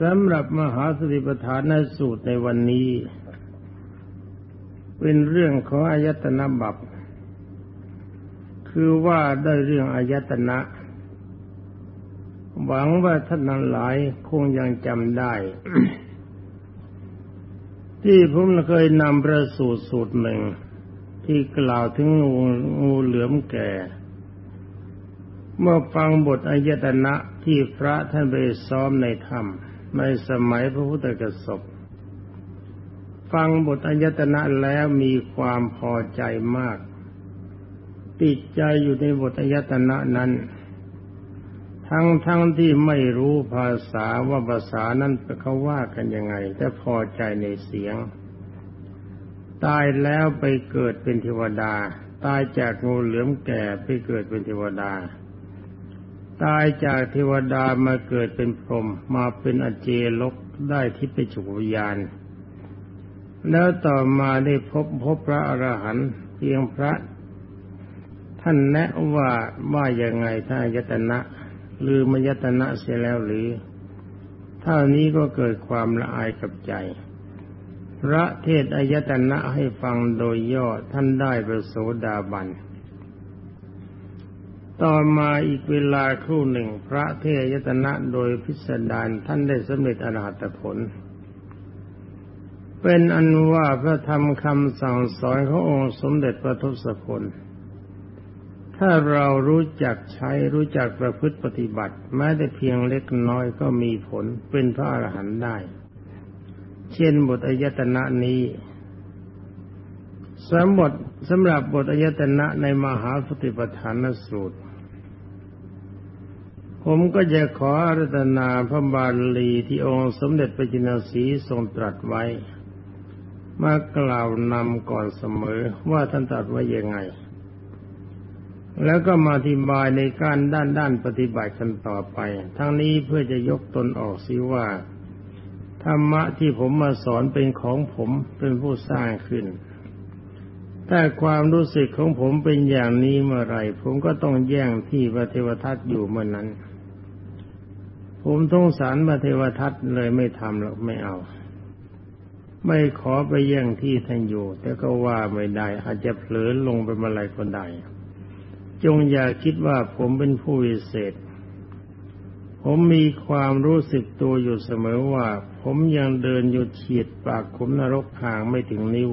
สำหรับมหาสติปัฏฐานสูตรในวันนี้ เป็นเรื่องของอายตนะบับคือว่าได้เรื่องอายตนะ หวังว่าท่านทั้งหลายคงยังจำได้ ที่ผมเคยนำประสูตรสูตรหนึ่ง ที่กล่าวถึงงูงูเหลือมแก่ เมื่อฟังบทอายตนะที่พระท่านไปซ้อมในถ้ำ ในสมัยพระพุทธกสบฟังบทอายตนะแล้วมีความพอใจมาก ติดใจอยู่ในบทอายตนะนั้น ทั้งทั้งที่ไม่รู้ภาษาว่าภาษานั้นเขาว่ากันยังไง แต่พอใจในเสียง ตายแล้วไปเกิดเป็นเทวดา ตายจากงูเหลือมแก่ไปเกิดเป็นเทวดา ตายจากเทวดามาเกิดเป็นพรหมมาเป็นอเจลกได้ที่ไปจุวิญญาณ แล้วต่อมาได้พบพบพระอรหันต์เพียงพระ ท่านแนะว่าว่ายังไงถ้ายตนะลืมยตนะเสียแล้วหรือเท่านี้ก็เกิดความละอายกับใจ พระเทศอายตนะให้ฟังโดยย่อท่านได้ประโสดาบัน ต่อมาอีกเวลาครู่หนึ่งพระเทยตนะโดยพิสดารท่านได้สำเร็จอรหัตผล เป็นอันว่าพระธรรมคำสั่งสอนขององค์สมเด็จพระทศพลถ้าเรารู้จักใช้รู้จักประพฤติปฏิบัติ แม้แต่เพียงเล็กน้อยก็มีผลเป็นพระอรหันต์ได้ เช่นบทอายตนะนี้ สมบทสำหรับบทอายตนะในมหาสติปัฏฐานสูตร ผมก็จะขออารัตนาพระบาลีที่องค์สมเด็จพระจินสีทรงตรัสไว้ มากล่าวนำก่อนเสมอว่าท่านตรัสไว้ยังไง แล้วก็มาอธิบายในการด้านด้านปฏิบัติกันต่อไป ทั้งนี้เพื่อจะยกตนออกสิว่า ธรรมะที่ผมมาสอนเป็นของผมเป็นผู้สร้างขึ้น ถ้าความรู้สึกของผมเป็นอย่างนี้เมื่อไรผมก็ต้องแย่งที่พระเทวทัตอยู่เมื่อนนั้น ผมต้องสารพระเทวทัตเลยไม่ทำหรอกไม่เอา ไม่ขอไปแย่งที่ท่านอยู่ แต่ก็ว่าไม่ได้ อาจจะเผลอลงไปมาอะไรก็ได้จงอย่าคิดว่าผมเป็นผู้วิเศษ ผมมีความรู้สึกตัวอยู่เสมอว่า ผมยังเดินอยู่เฉียดปากขุมนรกห่างไม่ถึงนิ้ว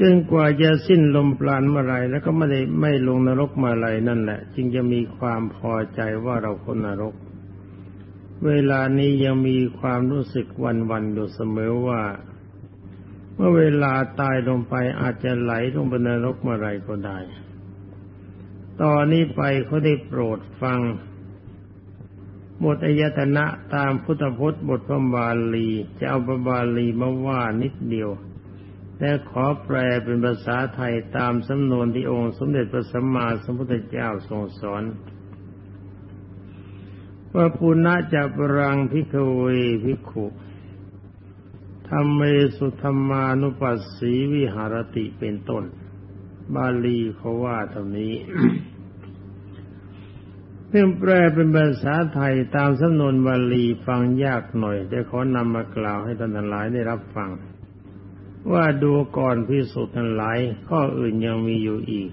จนกว่าจะสิ้นลมปราณเมื่อไรแล้วก็ไม่ได้ไม่ลงนรกมาไรนั่นแหละ จึงจะมีความพอใจว่าเราคนนรก เวลานี้ยังมีความรู้สึกวันวันอยู่เสมอว่า เมื่อเวลาตายลงไปอาจจะไหลลงไปนรกเมื่อไรก็ได้ ตอนนี้ไปเขาได้โปรดฟังบทอายตนะตามพุทธพจน์บทพระบาลี จะเอาพระบาลีมาว่านิดเดียว และขอแปลเป็นภาษาไทยตามสำนวนที่องค์สมเด็จพระสัมมาสัมพุทธเจ้าทรงสอนว่าปุณะจะปรังพิกเวพิขุธรรมเมสุธรรมานุปัสสีวิหารติเป็นต้น บาลีเขาว่าตรงนี้เรื่อแปลเป็นภาษาไทยตามสำนวนบาลีฟังยากหน่อย แต่ขอนำมากล่าวให้ท่านทั้งหลายได้รับฟัง ว่าดูก่อนพิสุทั้งหลาย ข้ออื่นยังมีอยู่อีก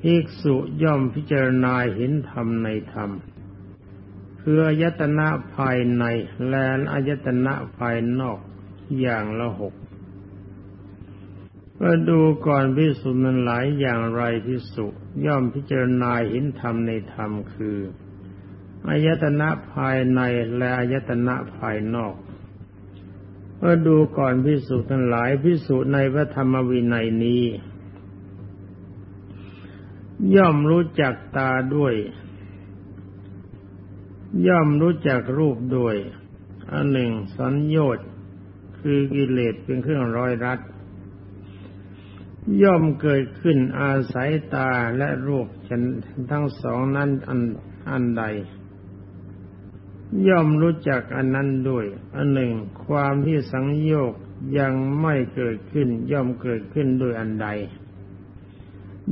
ภิกษุย่อมพิจารณาเห็นธรรมในธรรมคืออายตนะภายในและอายตนะภายนอกอย่างละหกก็ดูก่อนพิสุนั้นหลายอย่างไรพิสุย่อมพิจารณาเห็นธรรมในธรรมคืออายตนะภายในและอายตนะภายนอก ก็ดูก่อนพิสูจน์ทั้งหลายพิสูจน์ในพระธรรมวินัยนี้ ย่อมรู้จักตาด้วย ย่อมรู้จักรูปด้วย อันหนึ่งสัญญชน์คือกิเลสเป็นเครื่องร้อยรัดย่อมเกิดขึ้นอาศัยตาและรูปทั้งสองนั้นอันอันใด ย่อมรู้จักอันนั้นด้วย อันหนึ่ง ความที่สังโยกยังไม่เกิดขึ้น ย่อมเกิดขึ้นด้วยอันใด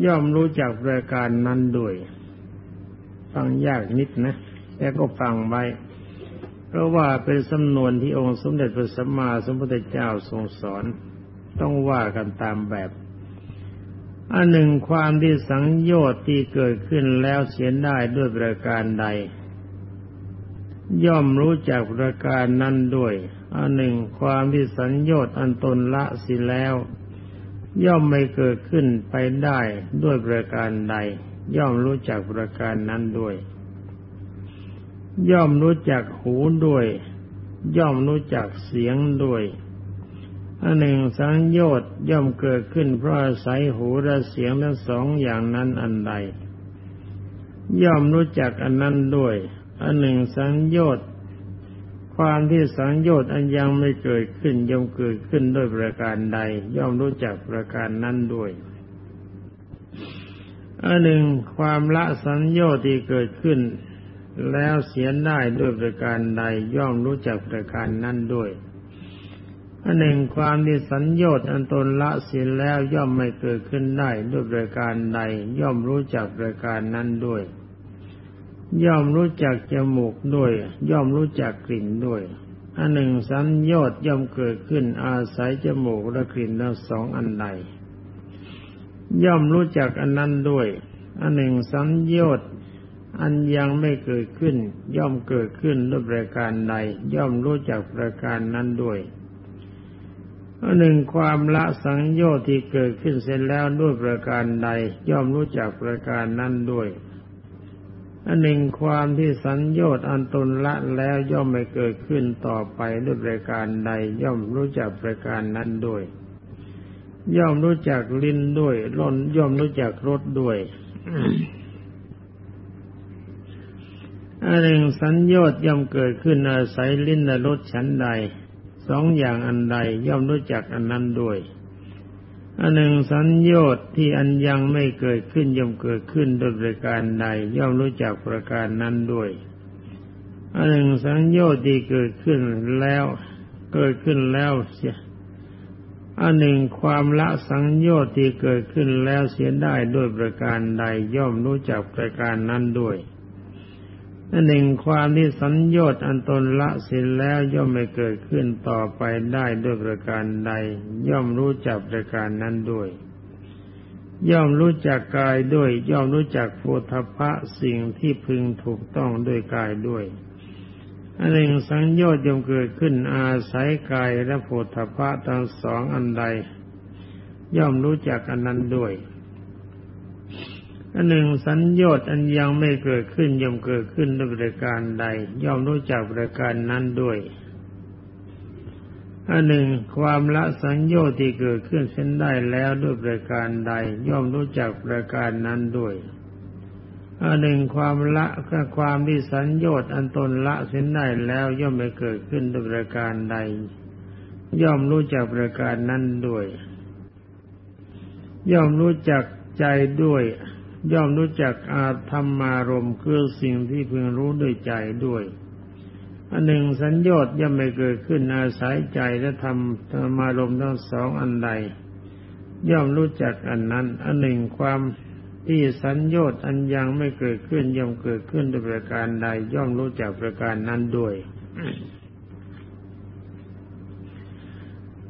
ย่อมรู้จักประการนั้นด้วย ฟังยากนิดนะ แต่ก็ฟังไว้ เพราะว่าเป็นสำนวนที่องค์สมเด็จพระสัมมาสัมพุทธเจ้าทรงสอน ต้องว่ากันตามแบบอันหนึ่งความที่สังโยชน์ที่เกิดขึ้นแล้วเสียได้ด้วยประการใด ย่อมรู้จักประการนั้นด้วย อันหนึ่งความที่สัญโยชน์อันตนละสิแล้ว ย่อมไม่เกิดขึ้นไปได้ด้วยประการใด ย่อมรู้จักประการนั้นด้วย ย่อมรู้จักหูด้วย ย่อมรู้จักเสียงด้วยอันหนึ่งสังโยชน์ย่อมเกิดขึ้นเพราะอาศัยหูและเสียงทั้งสองอย่างนั้นอันใด ย่อมรู้จักอันนั้นด้วย อันหนึ่งสังโยชน์ความที่สังโยชน์อันยังไม่เกิดขึ้นย่อมเกิดขึ้นด้วยประการใด ย่อมรู้จักประการนั้นด้วยอันหนึ่งความละสัญโยชน์ที่เกิดขึ้น แล้วเสียได้ด้วยประการใด ย่อมรู้จักประการนั้นด้วยอันหนึ่งความที่สัญโยชน์อันตนละเสียแล้วย่อมไม่เกิดขึ้นได้ด้วยประการใดย่อมรู้จักประการนั้นด้วย ย่อมรู้จักจมูกด้วย ย่อมรู้จักกลิ่นด้วยอันหนึ่งสัญญอดย่อมเกิดขึ้นอาศัยจมูกและกลิ่นทั้งสองอันใดย่อมรู้จักอันนั้นด้วยอันหนึ่งสัญญอดอันยังไม่เกิดขึ้น ย่อมเกิดขึ้นด้วยประการใดย่อมรู้จักประการนั้นด้วยอันหนึ่งความละสังโยชน์ที่เกิดขึ้นเสร็จแล้วด้วยประการใด ย่อมรู้จักประการนั้นด้วย อันหนึ่งความที่สัญญต์อันตนละแล้วย่อมไม่เกิดขึ้นต่อไปด้วยประการใดย่อมรู้จักประการนั้นด้วย ย่อมรู้จักลิ้นด้วยล้นย่อมรู้จักรสด้วยอันหนึ่งสัญญต์ย่อมเกิดขึ้นอาศัยลิ้นและรสชั้นใดสองอย่างอันใดย่อมรู้จักอันนั้นด้วย อันหนึ่งสัญญต์ที่อันยังไม่เกิดขึ้นย่อมเกิดขึ้นโดยประการใดย่อมรู้จักประการนั้นด้วยอันหนึ่งสัญญต์ที่เกิดขึ้นแล้วเกิดขึ้นแล้วเสียอันหนึ่งความละสังโยชน์ที่เกิดขึ้นแล้วเสียได้ด้วยประการใดย่อมรู้จักประการนั้นด้วย อันหนึ่งความที่สัญญต์อันตนละเสร็จแล้วย่อมไม่เกิดขึ้นต่อไปได้ด้วยประการใด ย่อมรู้จักประการนั้นด้วย ย่อมรู้จักกายด้วย ย่อมรู้จักโพธพะสิ่งที่พึงถูกต้องด้วยกายด้วยอันหนึ่งสังโยชน์ย่อมเกิดขึ้นอาศัยกายและโพธพะทั้งสองอันใด ย่อมรู้จักอันนั้นด้วย อันหนึ่งสัญญต์อันยังไม่เกิดขึ้นย่อมเกิดขึ้นด้วยประการใด ย่อมรู้จักประการนั้นด้วยอันหนึ่งความละสัญญต์ที่เกิดขึ้นเส้นได้แล้วด้วยประการใด ย่อมรู้จักประการนั้นด้วยอันหนึ่งความละก็ความที่สัญญต์อันตนละเส้นได้แล้วย่อมไม่เกิดขึ้นด้วยประการใด ย่อมรู้จักประการนั้นด้วย ย่อมรู้จักใจด้วย ย่อมรู้จักอาธรรมารมคือสิ่งที่พึงรู้ด้วยใจด้วย อันหนึ่งสัญญต์ย่อมไม่เกิดขึ้นอาศัยใจและธรรมธรรมารมทั้งสองอันใด ย่อมรู้จักอันนั้น อันหนึ่งความที่สัญญต์อันยังไม่เกิดขึ้นย่อมเกิดขึ้นด้วยประการใด ย่อมรู้จักประการนั้นด้วย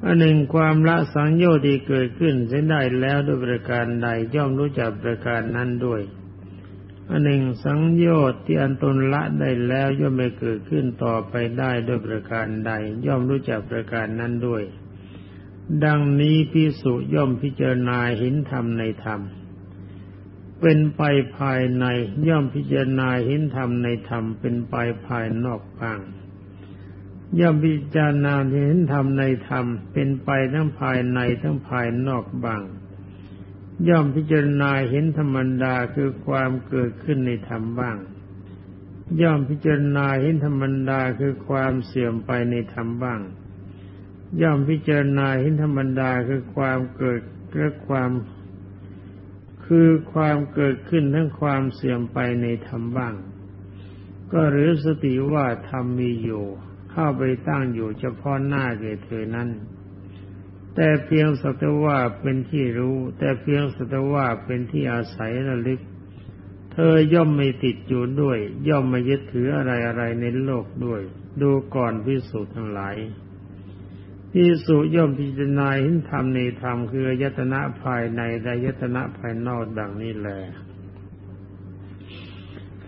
อันหนึ่งความละสังโยชน์ที่เกิดขึ้นเส้นได้แล้วด้วยประการใดย่อมรู้จักประการนั้นด้วยอันหนึ่งสังโยชน์ที่อันตนละได้แล้วย่อมไม่เกิดขึ้นต่อไปได้ด้วยประการใด ย่อมรู้จักประการนั้นด้วย ดังนี้พิสุย่อมพิจารณาเห็นธรรมในธรรม เป็นไปภายในย่อมพิจารณาเห็นธรรมในธรรมเป็นไปภายนอกบ้าง ย่อมพิจารณาเห็นธรรมในธรรม เป็นไปทั้งภายในทั้งภายนอกบ้างย่อมพิจารณาเห็นธรรมดาคือความเกิดขึ้นในธรรมบ้าง ย่อมพิจารณาเห็นธรรมดาคือความเสื่อมไปในธรรมบ้าง ย่อมพิจารณาเห็นธรรมดาคือความเกิดและความคือความเกิดขึ้นทั้งความเสื่อมไปในธรรมบ้าง ก็หรือสติว่าธรรมมีอยู่ เข้าไปตั้งอยู่เฉพาะหน้าแก่เธอนั้น แต่เพียงสัตว่าเป็นที่รู้ แต่เพียงสัตว่าเป็นที่อาศัยระลึก เธอย่อมไม่ติดอยู่ด้วย ย่อมไม่ยึดถืออะไรอะไรในโลกด้วย ดูก่อนพิสูจน์ทั้งหลายพิสูจย่อมพิจารณาเห็นธรรมในธรรมคือยตนะภายในและยตนะภายนอกดังนี้แหละ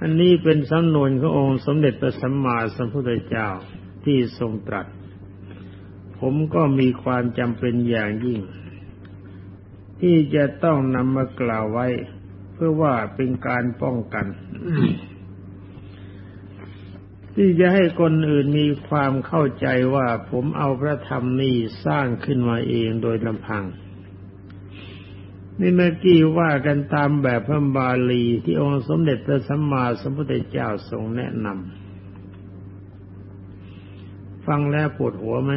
อันนี้เป็นสำนวนขององค์สมเด็จพระสัมมาสัมพุทธเจ้า ที่ทรงตรัส ผมก็มีความจำเป็นอย่างยิ่ง ที่จะต้องนำมากล่าวไว้ เพื่อว่าเป็นการป้องกัน ที่จะให้คนอื่นมีความเข้าใจว่าผมเอาพระธรรมนี้สร้างขึ้นมาเองโดยลำพังนี่เมื่อกี้ว่ากันตามแบบพระบาลีที่องค์สมเด็จพระสัมมาสัมพุทธเจ้าทรงแนะนำ ฟังแล้วปวดหัวไหม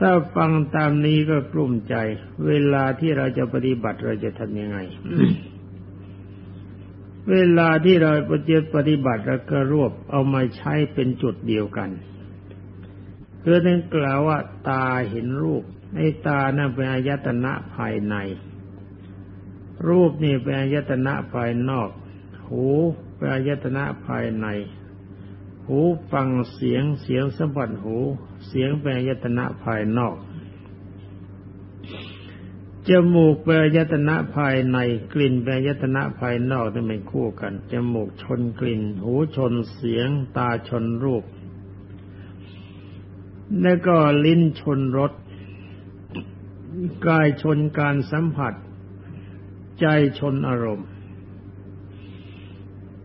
ถ้าฟังตามนี้ก็กลุ้มใจ เวลาที่เราจะปฏิบัติเราจะทำยังไง เวลาที่เราปฏิปฏิบัติเราก็รวบเอามาใช้เป็นจุดเดียวกันเพื่อท่านกล่าวว่าตาเห็นรูปไอ้ตานั่นเป็นอายตนะภายใน รูปนี่เป็นอายตนะภายนอก หูเป็นอายตนะภายใน หูฟังเสียงเสียงสัมผัสหู เสียงเป็นอายตนะภายนอกจมูกเป็นอายตนะภายในกลิ่นเป็นอายตนะภายนอกนี่เป็นคู่กันจมูกชนกลิ่น หูชนเสียง ตาชนรูป แล้วก็ลิ้นชนรสกายชนการสัมผัส ใจชนอารมณ์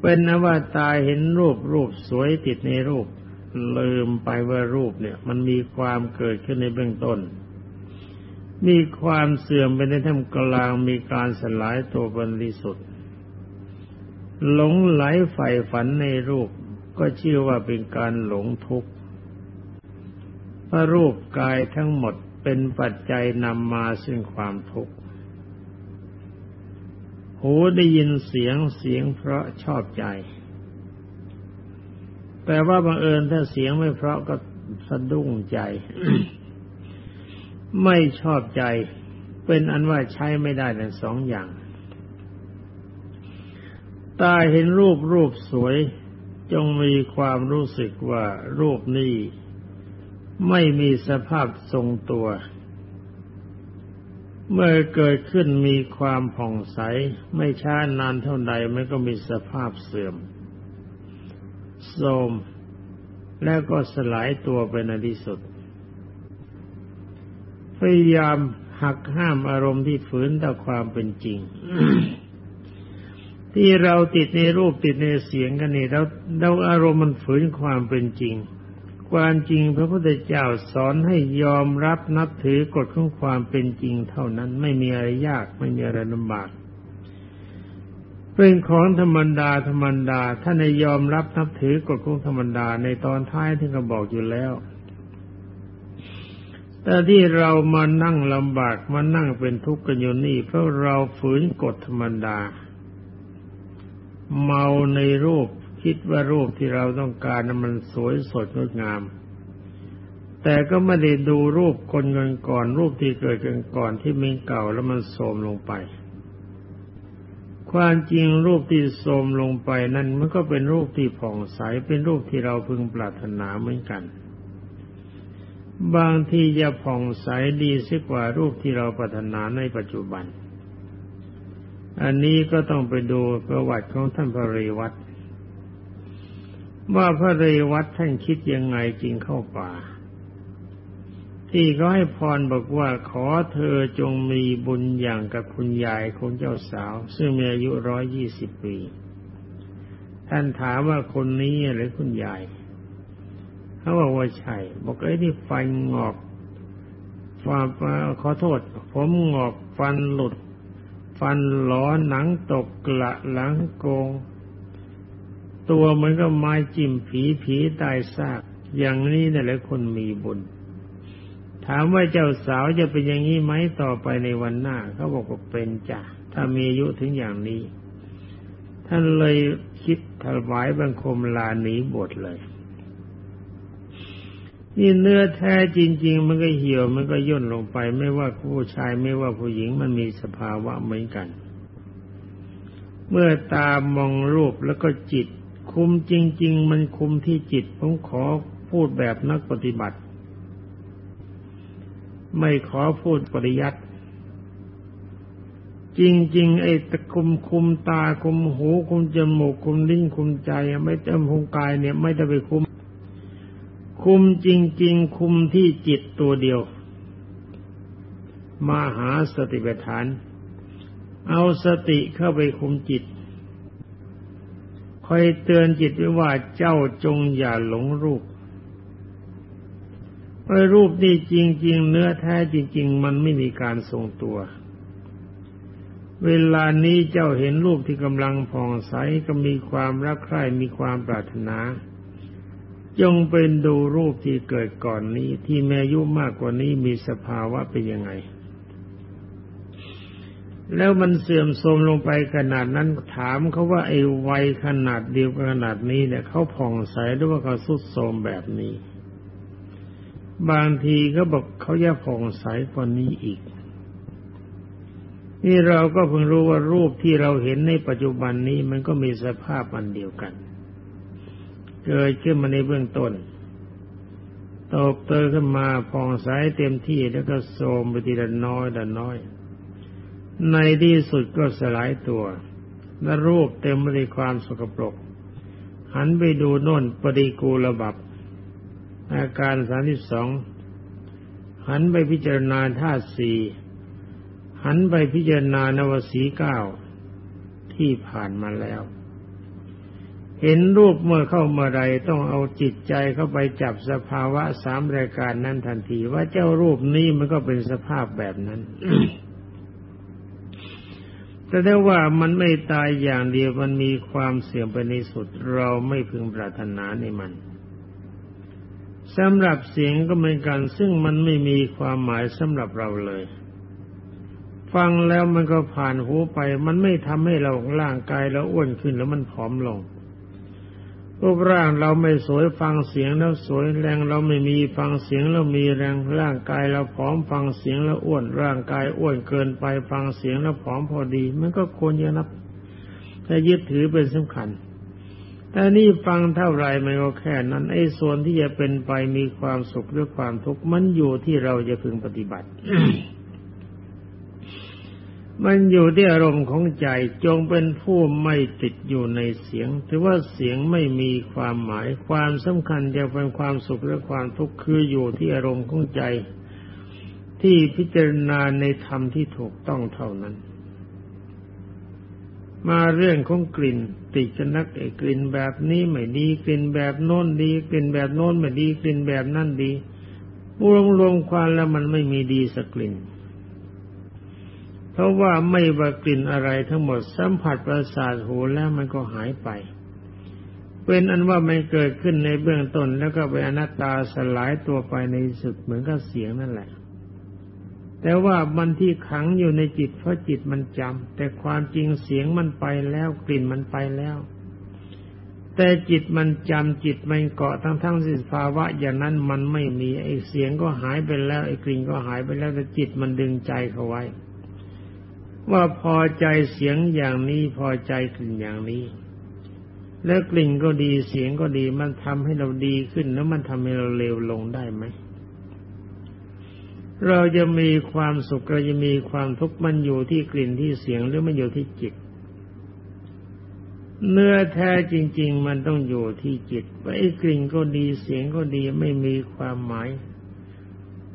เป็นนว่าตาเห็นรูปรูปสวยติดในรูป ลืมไปว่ารูปเนี่ย มันมีความเกิดขึ้นในเบื้องต้น มีความเสื่อมไปในท่ามกลางมีการสลายตัวบริสุทธิ์หลงไหลใฝ่ฝันในรูปก็ชื่อว่าเป็นการหลงทุกข์พระรูปกายทั้งหมดเป็นปัจจัยนำมาซึ่งความทุกข์ หูได้ยินเสียงเสียงเพราะชอบใจ แต่ว่าบังเอิญถ้าเสียงไม่เพราะก็สะดุ้งใจ ไม่ชอบใจ เป็นอันว่าใช้ไม่ได้ทั้งสองอย่าง ตาเห็นรูปรูปสวย จงมีความรู้สึกว่ารูปนี้ไม่มีสภาพทรงตัว เมื่อเกิดขึ้นมีความผ่องใส ไม่ช้านานเท่าใดมันก็มีสภาพเสื่อมโทมแล้วก็สลายตัวไปในที่สุด พยายามหักห้ามอารมณ์ที่ฝืนต่อความเป็นจริง ที่เราติดในรูปติดในเสียงกันนี่เราเราอารมณ์มันฝืนความเป็นจริง ความจริงพระพุทธเจ้าสอนให้ยอมรับนับถือกฎของความเป็นจริงเท่านั้นไม่มีอะไรยากไม่มีอะไรลำบากเป็นของธรรมดาธรรมดาถ้าในยอมรับนับถือกฎของธรรมดาในตอนท้ายที่เขาบอกอยู่แล้ว แต่ที่เรามานั่งลำบากมานั่งเป็นทุกข์กันอยู่นี่เพราะเราฝืนกฎธรรมดา เมาในรูป คิดว่ารูปที่เราต้องการนั้นมันสวยสดงดงาม แต่ก็ไม่ได้ดูรูปคนเงินก่อน รูปที่เกิดกันก่อนที่มีเก่าแล้วมันโทมลงไป ความจริงรูปที่โทมลงไปนั้นมันก็เป็นรูปที่ผ่องใสเป็นรูปที่เราพึงปรารถนาเหมือนกัน บางทีจะผ่องใสดีสิกว่ารูปที่เราปรารถนาในปัจจุบันอันนี้ก็ต้องไปดูประวัติของท่านพระรีวัตร ว่าพระเรวัตท่านคิดยังไงจริงเข้าป่า ที่เขาให้พรบอกว่าขอเธอจงมีบุญอย่างกับคุณยายของเจ้าสาว ซึ่งมีอายุร้อยยี่สิบปี ท่านถามว่าคนนี้หรือคุณยายเขาบอกว่าใช่บอกไอ้ที่ฟันงอกฟันขอโทษ ผมงอกฟันหลุด ฟันหลอหนังตกกละหลังโกง ตัวเหมือนกับไม้จิ้มผีผีตายซาก อย่างนี้นี่แหละคนมีบุญ ถามว่าเจ้าสาวจะเป็นอย่างนี้ไหมต่อไปในวันหน้าเขาบอกว่าเป็นจ้ะถ้ามีอายุถึงอย่างนี้ ท่านเลยคิดถวายบังคมลาหนีบทเลยนี่เนื้อแท้จริง ๆ มันก็เหี่ยวมันก็ย่นลงไป ไม่ว่าผู้ชายไม่ว่าผู้หญิงมันมีสภาวะเหมือนกัน เมื่อตามองรูปแล้วก็จิต คุมจริง ๆ มันคุมที่จิตผมขอพูดแบบนักปฏิบัติ ไม่ขอพูดปริยัติจริง ๆ ไอ้ตะคุมคุมตาคุมหูคุมจมูกคุมลิ้นคุมใจไม่เต็มคุมกายเนี่ย ไม่ได้ไปคุม คุมจริง ๆ คุมที่จิตตัวเดียวมาหาสติปัฏฐาน เอาสติเข้าไปคุมจิต คอยเตือนจิตไว้ว่าเจ้าจงอย่าหลงรูปไอ้รูปนี่จริง ๆ เนื้อแท้จริง ๆ มันไม่มีการทรงตัว เวลานี้เจ้าเห็นรูปที่กำลังผ่องใสก็มีความรักใคร่มีความปรารถนา จงเป็นดูรูปที่เกิดก่อนนี้ที่แม่ยุมากกว่านี้มีสภาวะเป็นยังไง แล้วมันเสื่อมโทรมลงไปขนาดนั้นถามเขาว่าไอ้วัยขนาดเดียวกันขนาดนี้เนี่ยเขาผ่องใสหรือว่าเขาสุดโทรมแบบนี้ บางทีก็บอกเขาจะผ่องใสกว่านี้อีก นี่เราก็เพิ่งรู้ว่ารูปที่เราเห็นในปัจจุบันนี้มันก็มีสภาพอันเดียวกัน เกิดขึ้นมาในเบื้องต้นตกเตอขึ้นมาพองใสเต็มที่แล้วก็โทรมไปทีละน้อยละน้อย ในที่สุดก็สลายตัวและรูปเต็มไปด้วยความสกปรก หันไปดูโน่นปฏิกูลบับ อาการสามสิบสองหันไปพิจารณาธาตุสี่หันไปพิจารณานวสีเก้าที่ผ่านมาแล้ว เห็นรูปเมื่อเข้ามาใดต้องเอาจิตใจเข้าไปจับสภาวะสามรายการนั้นทันที ว่าเจ้ารูปนี้มันก็เป็นสภาพแบบนั้น แต่ได้ว่ามันไม่ตายอย่างเดียวมันมีความเสี่ยงไปในสุด เราไม่พึงปรารถนาในมันสำหรับเสียงก็เหมือนกัน ซึ่งมันไม่มีความหมายสำหรับเราเลย ฟังแล้วมันก็ผ่านหูไป มันไม่ทำให้เราร่างกายเราอ้วนขึ้นแล้วมันผอมลง รูปร่างเราไม่สวยฟังเสียงแล้วสวยแรงเราไม่มีฟังเสียงแล้วมีแรงร่างกายเราผอมฟังเสียงแล้วอ้วนร่างกายอ้วนเกินไปฟังเสียงแล้วผอมพอดี มันก็ควรจะนับแต่ยึดถือเป็นสำคัญ แต่นี่ฟังเท่าไรมันก็แค่นั้นไอ้ส่วนที่จะเป็นไปมีความสุขหรือความทุกข์มันอยู่ที่เราจะพึงปฏิบัติ มันอยู่ที่อารมณ์ของใจจงเป็นผู้ไม่ติดอยู่ในเสียง ถือว่าเสียงไม่มีความหมายความสำคัญจะเป็นความสุขหรือความทุกข์คืออยู่ที่อารมณ์ของใจ ที่พิจารณาในธรรมที่ถูกต้องเท่านั้น มาเรื่องของกลิ่น ติดกันนักไอ้กลิ่นแบบนี้ไม่ดีกลิ่นแบบโน้นดี กลิ่นแบบโน้นไม่ดีกลิ่นแบบนั่นดีรวมรวมความแล้วมันไม่มีดีสักกลิ่น ราะว่าไม่ว่ากลิ่นอะไรทั้งหมดสัมผัสประสาทหูแล้วมันก็หายไป เป็นอันว่ามันเกิดขึ้นในเบื้องต้นแล้วก็ไปอนัตตาสลายตัวไปในสุดเหมือนกับเสียงนั่นแหละ แต่ว่ามันที่ขังอยู่ในจิตเพราะจิตมันจำแต่ความจริงเสียงมันไปแล้วกลิ่นมันไปแล้ว แต่จิตมันจำจิตมันเกาะทั้งทั้งสิภาวะ อย่างนั้นมันไม่มีไอ้เสียงก็หายไปแล้วไอ้กลิ่นก็หายไปแล้วแต่จิตมันดึงใจเขาไว้ ว่าพอใจเสียงอย่างนี้พอใจกลิ่นอย่างนี้ แล้วกลิ่นก็ดีเสียงก็ดีมันทำให้เราดีขึ้นแล้วมันทำให้เราเลวลงได้ไหม เราจะมีความสุขเราจะมีความทุกข์มันอยู่ที่กลิ่นที่เสียงหรือมันอยู่ที่จิตเนื้อแท้จริง ๆ มันต้องอยู่ที่จิตว่าไอ้กลิ่นก็ดีเสียงก็ดีไม่มีความหมาย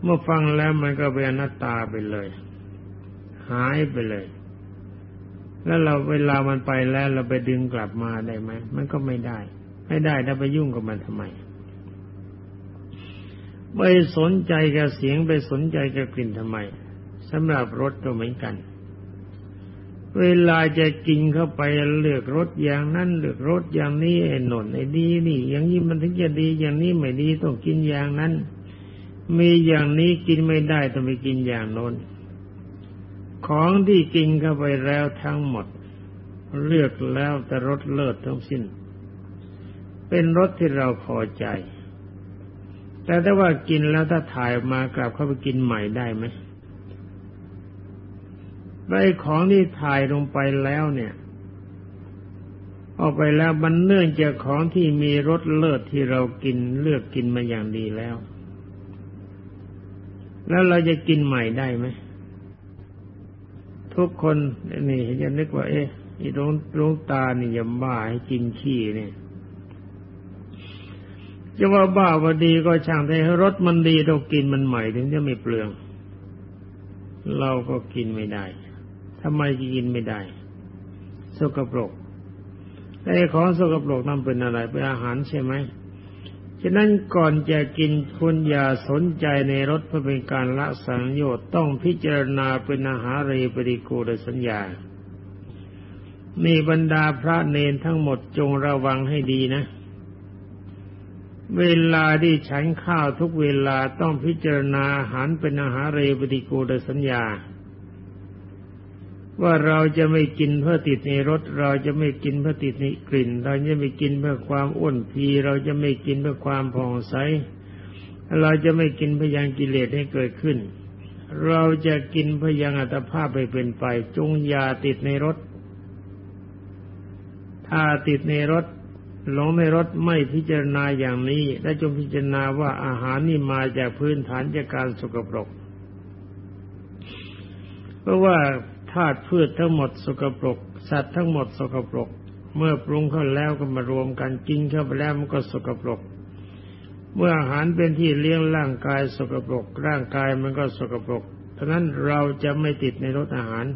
เมื่อฟังแล้วมันก็เป็นอนัตตาไปเลย หายไปเลย แล้วเราเวลามันไปแล้วเราไปดึงกลับมาได้ไหมมันก็ไม่ได้ ไม่ได้ถ้าไปยุ่งกับมันทำไมไม่สนใจกับเสียงไปสนใจกับกลิ่นทำไมสำหรับรสก็เหมือนกัน เวลาจะกินเข้าไปเลือกรสอย่างนั้นเลือกรสอย่างนี้ไอ้หนนไอ้ดีนี่ อย่างนี้มันถึงจะดีอย่างนี้ไม่ดีต้องกินอย่างนั้น มีอย่างนี้กินไม่ได้ต้องไปกินอย่างโน้น ของที่กินเข้าไปแล้วทั้งหมด เลือกแล้วแต่รสเลิศทั้งสิ้น เป็นรสที่เราพอใจ แต่ถ้าว่ากินแล้วถ้าถ่ายมากลับเข้าไปกินใหม่ได้ไหมไอ้ของที่ถ่ายลงไปแล้วเนี่ยอกไปแล้วมันเนื่องจากของที่มีรสเลิศที่เรากินเลือกกินมาอย่างดีแล้ว แล้วเราจะกินใหม่ได้ไหม ทุกคนนี่จะนึกว่า เอ๊ะอีดวงดวงตานี่ยังบ้าให้กินขี้เนี่ยจะว่าบ้าว่าดีก็ช่างแต่รสมันดีเรากินมันใหม่ถึงจะไม่เปลือง เราก็กินไม่ได้ทำไมกินไม่ได้ สกปรกไอ้ของสกปรกนั่นเป็นอะไรเป็นอาหารใช่ไหม ฉะนั้นก่อนจะกินคุณอย่าสนใจในรสเพื่อเป็นการละสังโยชน์ต้องพิจารณาเป็นอาหารเรปริโกดสัญญามีบรรดาพระเนนทั้งหมดจงระวังให้ดีนะ เวลาที่ฉันข้าวทุกเวลาต้องพิจารณาอาหารเป็นอาหารเรปฏิกูลสัญญา ว่าเราจะไม่กินเพื่อติดในรสเราจะไม่กินเพื่อติดในกลิ่น เราจะไม่กินเพื่อความอ้วนพี เราจะไม่กินเพื่อความผ่องใสเราจะไม่กินพยังกิเลสให้เกิดขึ้น เราจะกินพยังอัตภาพไปเป็นไป จงอย่าติดในรสถ้าติดในรถหลงในรถไม่พิจารณาอย่างนี้ และจงพิจารณาว่าอาหารนี่มาจากพื้นฐานจากการสกปรก เพราะว่า ธาตุพืชทั้งหมดสกปรก สัตว์ทั้งหมดสกปรก เมื่อปรุงเข้าแล้วก็มารวมกันกินเข้าไปแล้วมันก็สกปรก เมื่ออาหารเป็นที่เลี้ยงร่างกายสกปรก ร่างกายมันก็สกปรกเพราะนั้นเราจะไม่ติดในรสอาหาร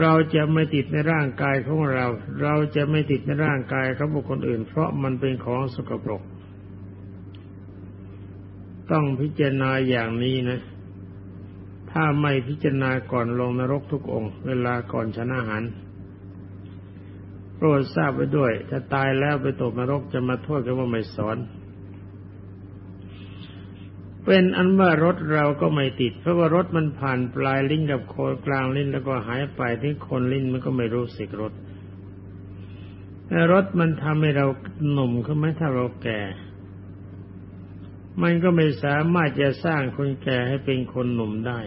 เราจะไม่ติดในร่างกายของเรา เราจะไม่ติดในร่างกายของบุคคลอื่น เพราะมันเป็นของสกปรก ต้องพิจารณาอย่างนี้นะ ถ้าไม่พิจารณาก่อนลงนรกทุกองค์ เวลาก่อนชนะหันโปรดทราบไว้ด้วย ถ้าตายแล้วไปตกนรกจะมาโทษกันว่าไม่สอน เป็นอันว่ารถเราก็ไม่ติด เพราะว่ารถมันผ่านปลายลิ้นกับโคนกลางลิ้นแล้วก็หายไปที่คนลิ้นมันก็ไม่รู้สึกรถแต่รถมันทำให้เราหนุ่มขึ้นไหมถ้าเราแก่ มันก็ไม่สามารถจะสร้างคนแก่ให้เป็นคนหนุ่มได้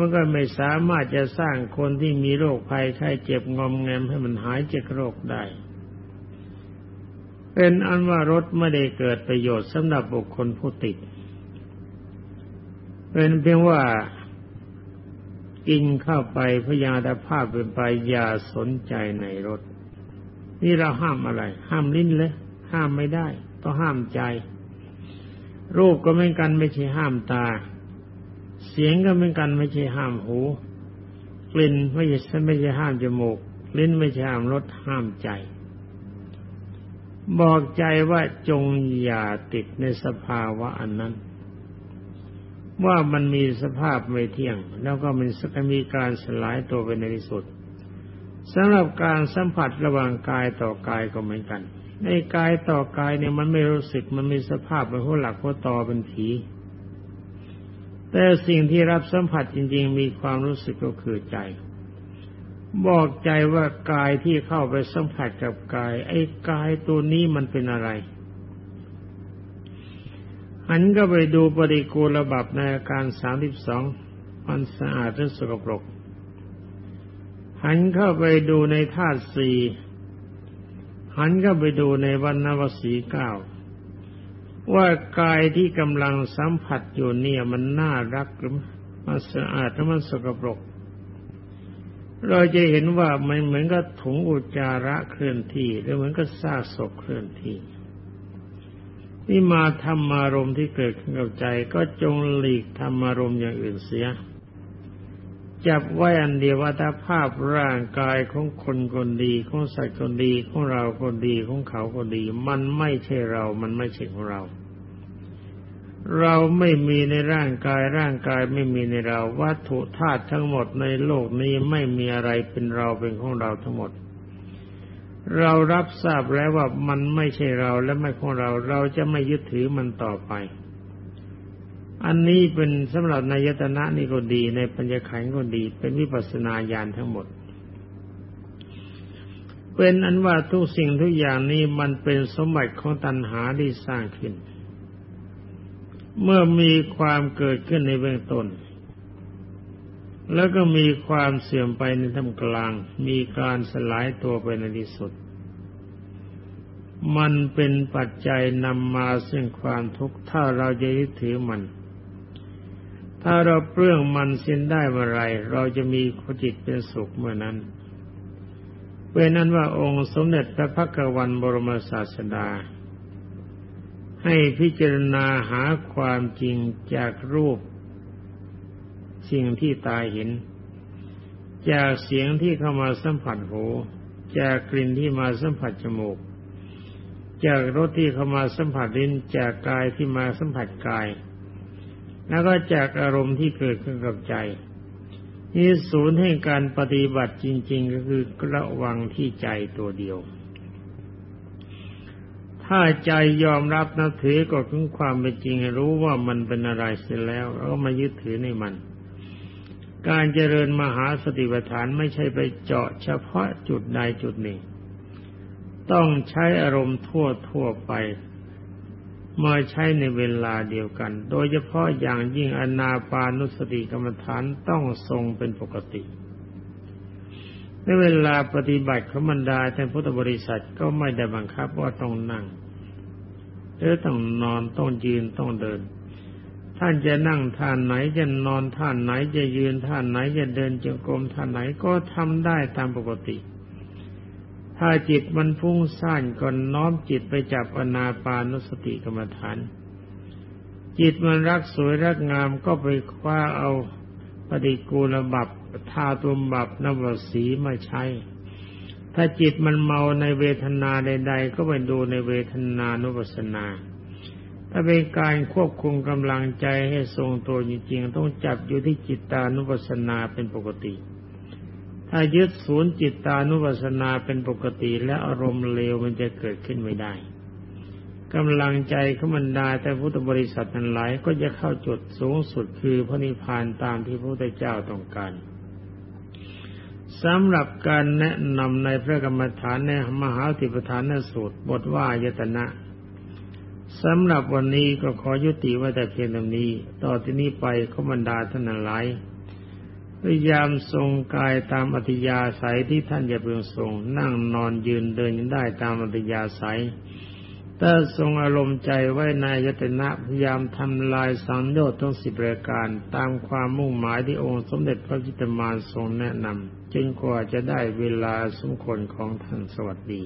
มันก็ไม่สามารถจะสร้างคนที่มีโรคภัยไข้เจ็บงอมแงมให้มันหายจากโรคได้ เป็นอันว่ารถไม่ได้เกิดประโยชน์สำหรับบุคคลผู้ติด เป็นเพียงว่ากินเข้าไปพยาธภาพเป็นไปอย่าสนใจในรถ นี่เราห้ามอะไร ห้ามลิ้นเลยห้ามไม่ได้ ต้องห้ามใจ รูปก็เหมือนกันไม่ใช่ห้ามตา เสียงก็เหมือนกันไม่ใช่ห้ามหู กลิ่นไม่ใช่ไม่ใช่ห้ามจมูก ลิ้นไม่ใช่ห้ามรสห้ามใจ บอกใจว่าจงอย่าติดในสภาวะอันนั้น ว่ามันมีสภาพไม่เที่ยง แล้วก็มันสักมีการสลายตัวไปในที่สุดสำหรับการสัมผัสระหว่างกายต่อกายก็เหมือนกัน ในกายต่อกายเนี่ยมันไม่รู้สึกมันมีสภาพเป็นหัวหลักหัวต่อเป็นผี แต่สิ่งที่รับสัมผัสจริง ๆ มีความรู้สึกก็คือใจ บอกใจว่ากายที่เข้าไปสัมผัสกับกาย ไอ้กายตัวนี้มันเป็นอะไรหันก็ไปดูปริกูลบับในอาการสามสิบสองมันสะอาดหรือสกปรกหันเข้าไปดูในธาตุสี่ หันเข้าไปดูในวันนวสีเก้าว่ากายที่กำลังสัมผัสอยู่เนี่ยมันน่ารักหรือมันสะอาดหรือมันสกปรก เราจะเห็นว่ามันเหมือนกับถุงอุจจาระเคลื่อนที่หรือเหมือนกับซากศพเคลื่อนที่นี่มาธรรมารมที่เกิดขึ้นกับใจก็จงหลีกธรรมารมอย่างอื่นเสีย จับไว้อันเดียวว่าถ้าภาพร่างกายของคนคนดี ของสัตว์คนดีของเราคนดีของเขาคนดี มันไม่ใช่เรา มันไม่ใช่ของเรา เราไม่มีในร่างกายร่างกายไม่มีในเรา วัตถุธาตุทั้งหมดในโลกนี้ไม่มีอะไรเป็นเราเป็นของเราทั้งหมด เรารับทราบแล้วว่ามันไม่ใช่เราและไม่ของเรา เราจะไม่ยึดถือมันต่อไป อันนี้เป็นสำหรับนายตนะนี่ก็ดีในปัญญาขันก็ดี เป็นวิปัสสนาญาณทั้งหมด เป็นอันว่าทุกสิ่งทุกอย่างนี้มันเป็นสมบัติของตัณหาที่สร้างขึ้น เมื่อมีความเกิดขึ้นในเบื้องต้น แล้วก็มีความเสื่อมไปในท่ามกลาง มีการสลายตัวไปในที่สุด มันเป็นปัจจัยนำมาซึ่งความทุกข์ถ้าเราจะยึดถือมัน ถ้าเราเปลื้องมันเส้นได้เมื่อไรเราจะมีจิตเป็นสุขเมื่อนั้นเป็นนั้นว่าองค์สมเด็จพระพักวันบรมศาสดา ให้พิจารณาหาความจริงจากรูป สิ่งที่ตาเห็น จากเสียงที่เข้ามาสัมผัสหู จากกลิ่นที่มาสัมผัสจมูก จากรสที่เข้ามาสัมผัสลิ้นจากกายที่มาสัมผัสกาย แล้วก็จากอารมณ์ที่เกิดขึ้นกับใจนี่ศูนย์ให้การปฏิบัติจริง ๆ ก็คือระวังที่ใจตัวเดียว ถ้าใจยอมรับนับถือก็ถึงความเป็นจริงรู้ว่ามันเป็นอะไรเสร็จแล้วเราก็มายึดถือในมัน การเจริญมหาสติปัฏฐานไม่ใช่ไปเจาะเฉพาะจุดใดจุดหนึ่ง ต้องใช้อารมณ์ทั่วทั่วไป มาใช้ในเวลาเดียวกัน โดยเฉพาะอย่างยิ่งอนาปานุสติกรรมฐานต้องทรงเป็นปกติ ในเวลาปฏิบัติขมันดาท่านพุทธบริษัทก็ไม่ได้บังคับว่าต้องนั่งหรือต้องนอนต้องยืนต้องเดิน ท่านจะนั่งท่านไหนจะนอนท่านไหนจะยืนท่านไหนจะเดินจงกรมท่านไหนก็ทำได้ตามปกติ ถ้าจิตมันฟุ้งซ่านก็น้อมจิตไปจับอนาปานุสติกรรมฐาน จิตมันรักสวยรักงามก็ไปคว้าเอาปฏิกูลบับทาตุมบับนวสีมาใช้ ถ้าจิตมันเมาในเวทนาใด ๆ ก็ไปดูในเวทนานุปัสนา ถ้าเป็นการควบคุมกำลังใจให้ทรงตัวจริงๆ ต้องจับอยู่ที่จิตตานุปัสนาเป็นปกติ ถ้ายึดศูนย์จิตตานุปัสสนาเป็นปกติและอารมณ์เลวมันจะเกิดขึ้นไม่ได้กำลังใจขมันดาแต่พุทธบริษัททั้งหลายก็จะเข้าจุดสูงสุดคือพระนิพพานตามที่พระพุทธเจ้าต้องการสำหรับการแนะนำในพระกรรมฐานในมหาติปฐานสูตรบทว่ายตนะสำหรับวันนี้ก็ขอยุติไว้แต่เพียงเท่านี้ ต่อที่นี้ไปขมันดาท่านหลาย พยายามทรงกายตามอัธยาศัยที่ท่านจะเพึงทรง นั่งนอนยืนเดินได้ตามอัธยาศัยถ้าทรงอารมณ์ใจไว้ในยตนะพยายามทำลายสังโยชน์ทั้งสิบรายการตามความมุ่งหมายที่องค์สมเด็จพระจิตมารทรงแนะนำจนกว่าจะได้เวลาสมควรของท่านสวัสดี